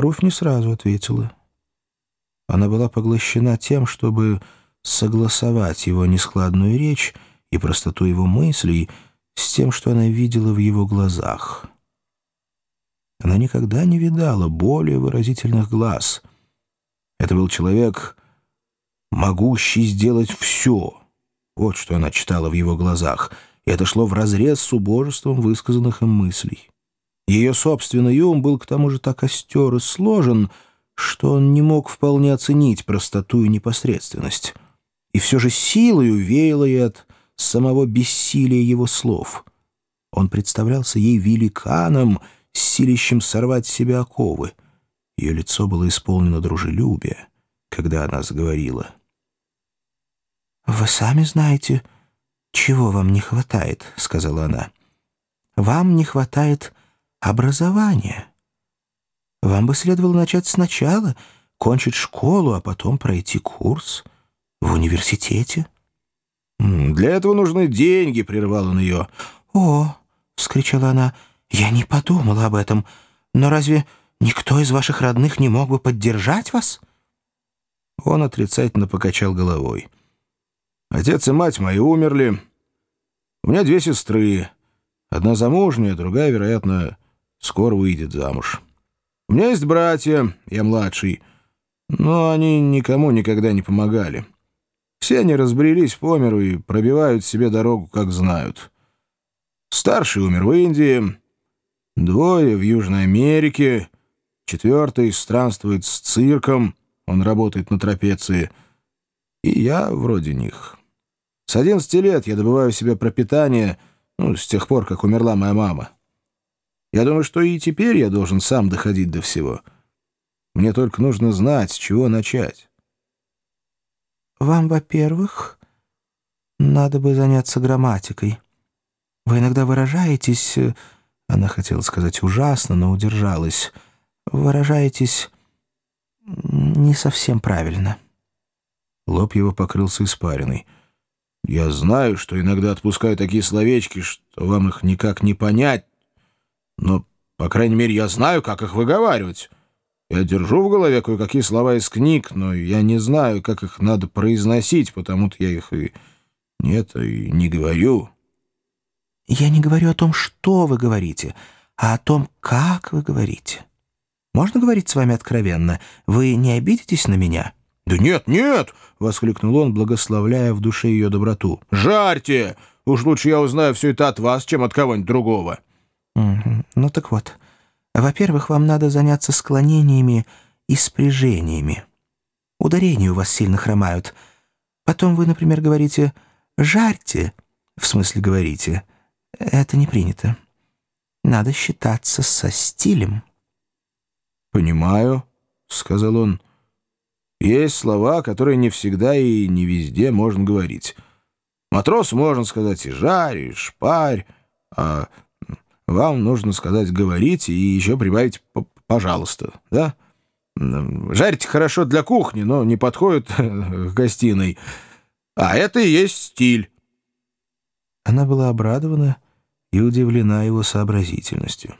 Руф не сразу ответила. Она была поглощена тем, чтобы согласовать его нескладную речь и простоту его мыслей с тем, что она видела в его глазах. Она никогда не видала более выразительных глаз. Это был человек, могущий сделать все. Вот что она читала в его глазах, и это шло вразрез с убожеством высказанных им мыслей. Ее собственный ум был к тому же так остер и сложен, что он не мог вполне оценить простоту и непосредственность. И все же силой веяло ей от самого бессилия его слов. Он представлялся ей великаном, силищем сорвать с себя оковы. Ее лицо было исполнено дружелюбия, когда она заговорила. «Вы сами знаете, чего вам не хватает», — сказала она. «Вам не хватает образования. Вам бы следовало начать сначала, кончить школу, а потом пройти курс в университете». «Для этого нужны деньги», — прервал он ее. «О!» — вскричала она. «Я не подумала об этом. Но разве никто из ваших родных не мог бы поддержать вас?» Он отрицательно покачал головой. «Отец и мать мои умерли. У меня две сестры. Одна замужняя, другая, вероятно, скоро выйдет замуж. У меня есть братья, я младший, но они никому никогда не помогали». Все они разбрелись по миру и пробивают себе дорогу, как знают. Старший умер в Индии, двое в Южной Америке, четвертый странствует с цирком, он работает на трапеции, и я вроде них. С 11 лет я добываю себе пропитание, ну, с тех пор, как умерла моя мама. Я думаю, что и теперь я должен сам доходить до всего. Мне только нужно знать, с чего начать. Вам, во-первых, надо бы заняться грамматикой. Вы иногда выражаетесь... Э, она хотела сказать ужасно, но удержалась. Выражаетесь не совсем правильно. Лоб его покрылся испариной. «Я знаю, что иногда отпускаю такие словечки, что вам их никак не понять, но, по крайней мере, я знаю, как их выговаривать». Я держу в голове кое-какие слова из книг, но я не знаю, как их надо произносить, потому-то я их и нет, и не говорю. Я не говорю о том, что вы говорите, а о том, как вы говорите. Можно говорить с вами откровенно? Вы не обидитесь на меня? Да нет, нет, воскликнул он, благословляя в душе ее доброту. Жарьте! Уж лучше я узнаю все это от вас, чем от кого-нибудь другого. Ну так вот. Во-первых, вам надо заняться склонениями и спряжениями. Ударения у вас сильно хромают. Потом вы, например, говорите «жарьте», в смысле говорите. Это не принято. Надо считаться со стилем. «Понимаю», — сказал он. «Есть слова, которые не всегда и не везде можно говорить. Матрос можно сказать и жарь, и шпарь, а вам нужно сказать «говорите» и еще прибавить «пожалуйста», да? Жарить хорошо для кухни, но не подходит к гостиной. А это и есть стиль. Она была обрадована и удивлена его сообразительностью.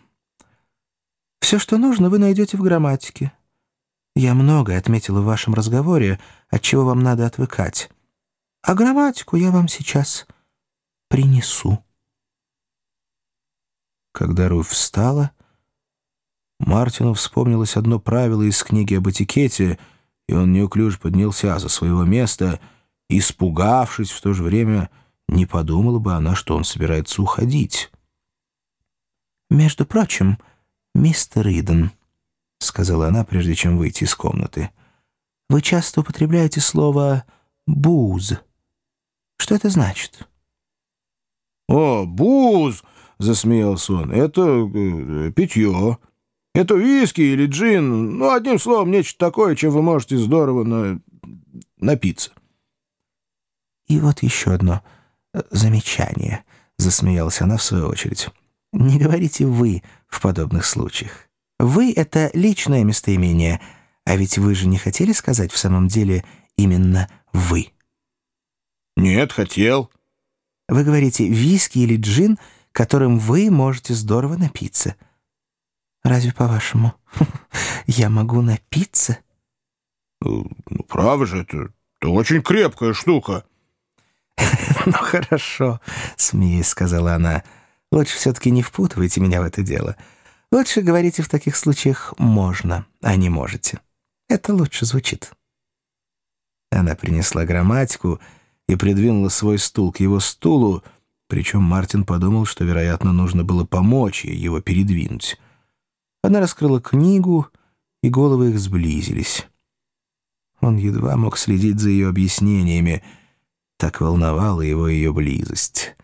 «Все, что нужно, вы найдете в грамматике. Я многое отметила в вашем разговоре, от чего вам надо отвыкать. А грамматику я вам сейчас принесу». Когда Руф встала, Мартину вспомнилось одно правило из книги об этикете, и он неуклюже поднялся за своего места, испугавшись в то же время, не подумала бы она, что он собирается уходить. «Между прочим, мистер Иден», — сказала она, прежде чем выйти из комнаты, — «вы часто употребляете слово «буз». Что это значит?» «О, буз!» Засмеялся он. «Это э, питье. Это виски или джин. Ну, одним словом, нечто такое, чем вы можете здорово на... напиться». «И вот еще одно э, замечание», — засмеялась она в свою очередь. «Не говорите «вы» в подобных случаях. «Вы» — это личное местоимение, а ведь вы же не хотели сказать в самом деле именно «вы». «Нет, хотел». Вы говорите «виски» или «джин», — которым вы можете здорово напиться. Разве, по-вашему, я могу напиться? Э, ну, право же, это, это очень крепкая штука. «Ну, хорошо», — смеясь сказала она. «Лучше все-таки не впутывайте меня в это дело. Лучше говорите в таких случаях «можно», а не «можете». Это лучше звучит». Она принесла грамматику и придвинула свой стул к его стулу, причем Мартин подумал, что, вероятно, нужно было помочь ей его передвинуть. Она раскрыла книгу, и головы их сблизились. Он едва мог следить за ее объяснениями — так волновала его ее близость.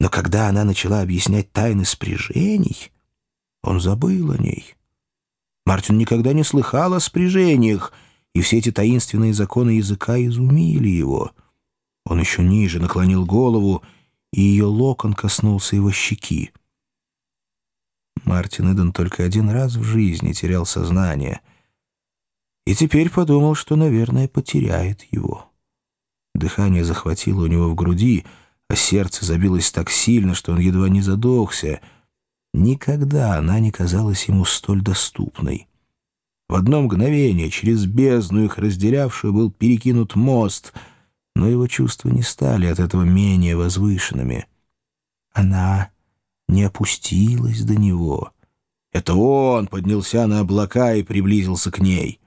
Но когда она начала объяснять тайны спряжений, он забыл о ней. Мартин никогда не слыхал о спряжениях, и все эти таинственные законы языка изумили его. Он еще ниже наклонил голову, и ее локон коснулся его щеки. Мартин Иден только один раз в жизни терял сознание, и теперь подумал, что, наверное, потеряет его. Дыхание захватило у него в груди, а сердце забилось так сильно, что он едва не задохся. Никогда она не казалась ему столь доступной. В одно мгновение через бездну их разделявшую был перекинут мост, но его чувства не стали от этого менее возвышенными. Она не опустилась до него. Это он поднялся на облака и приблизился к ней.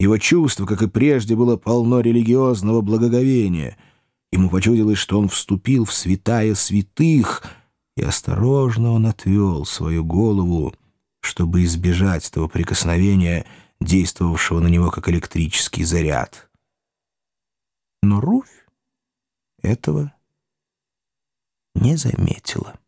Его чувство, как и прежде, было полно религиозного благоговения. Ему почудилось, что он вступил в святая святых, и осторожно он отвел свою голову, чтобы избежать того прикосновения, действовавшего на него как электрический заряд. Но Руфь этого не заметила.